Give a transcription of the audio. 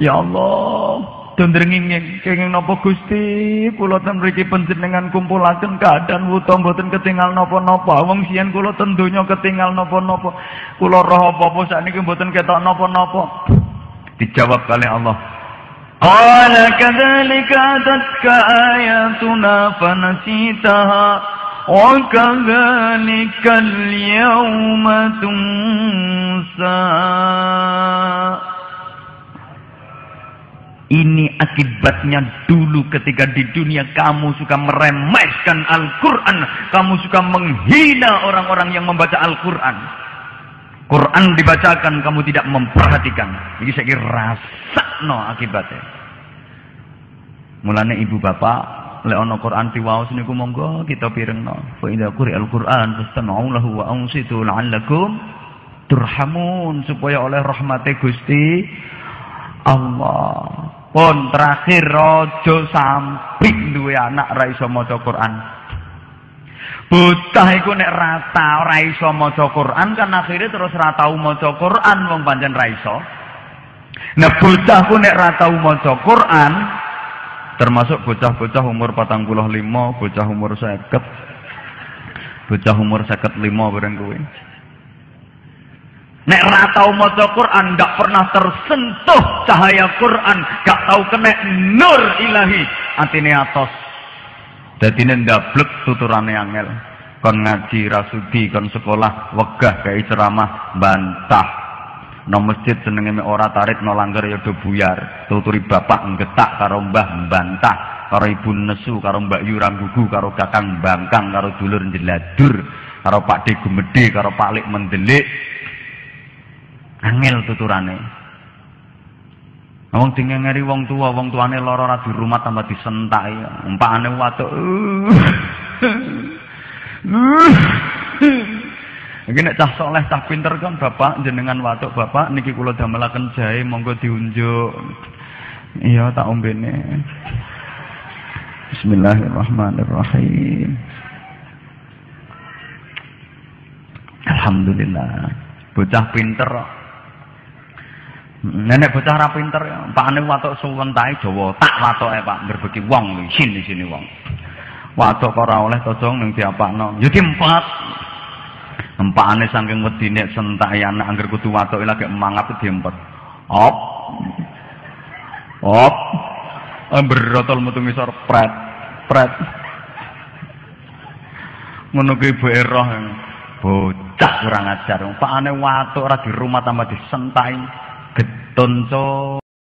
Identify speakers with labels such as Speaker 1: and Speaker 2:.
Speaker 1: Ya Allah, dondrenging kenging napa Gusti, kula ten mriki panjenengan kumpulaken keadaan wuta mboten ketinggal napa-napa. Wong siyen kula ten donya ketinggal napa-napa. Kula roh apa-apa sakniki mboten ketok napa-napa. Dijawab kali Allah. Kadzalika atatka ayatuna fanasitaha wa kadzalika al-yawma akibatnya dulu ketika di dunia kamu suka meremehkan Al-Quran. Kamu suka menghina orang-orang yang membaca Al-Quran. Quran dibacakan, kamu tidak memperhatikan. Jadi saya kira rasa no akibatnya. Mulanya ibu bapak, leono Quran tiwaos niku monggo kita no. Fa idza quri'al Quran fastami'u lahu wa ansitu la'allakum turhamun supaya oleh rahmate Gusti Allah pun terakhir rojo sampik duwe anak ra iso maca Quran. Bocah iku nek rata ora iso maca Quran kan akhirnya terus ra tau maca Quran wong pancen ra iso. Nah bocah ku nek ra tau maca Quran termasuk bocah-bocah umur 45, bocah umur 50, bocah umur 55 bareng kuwi. Nek ora tau maca Quran, ndak pernah tersentuh cahaya Quran, gak tau kena nur ilahi, atine atos. Dadi ndablek tuturane angel. Kon ngaji rasudi, kon sekolah wegah kayak ceramah bantah. No masjid senenge me ora tarik no langgar ya do buyar. Tuturi bapak nggetak karo mbah bantah, karo ibu nesu, karo mbak yu gugu, karo kakang bangkang, karo dulur jeladur, karo Pak De gumedhe, karo Pak Lik mendelik, Angel tuturane. Wong ngeri wong tua, wong tuane lara ora di rumah tambah disentaki. Empakane watuk. Iki nek cah soleh cah pinter kan Bapak jenengan watuk Bapak niki kula damelaken jahe monggo diunjuk. Iya tak ombene. Bismillahirrahmanirrahim. Alhamdulillah. Bocah pinter Nenek bocah ra pinter, pakane watuk suwentai Jawa, tak watoke Pak berbeki wong isin di sini wong. Watuk ora oleh tocong ning diapakno. Ya diempat. Empakane saking wedine sentak anak angger kudu watoke lagi mangap diempet. Op. Op. Berotol metu ngisor pret. Pret. Ngono kuwi ibu eroh. Bocah kurang ajar. Pakane watuk ora di rumah tambah disentai. getonco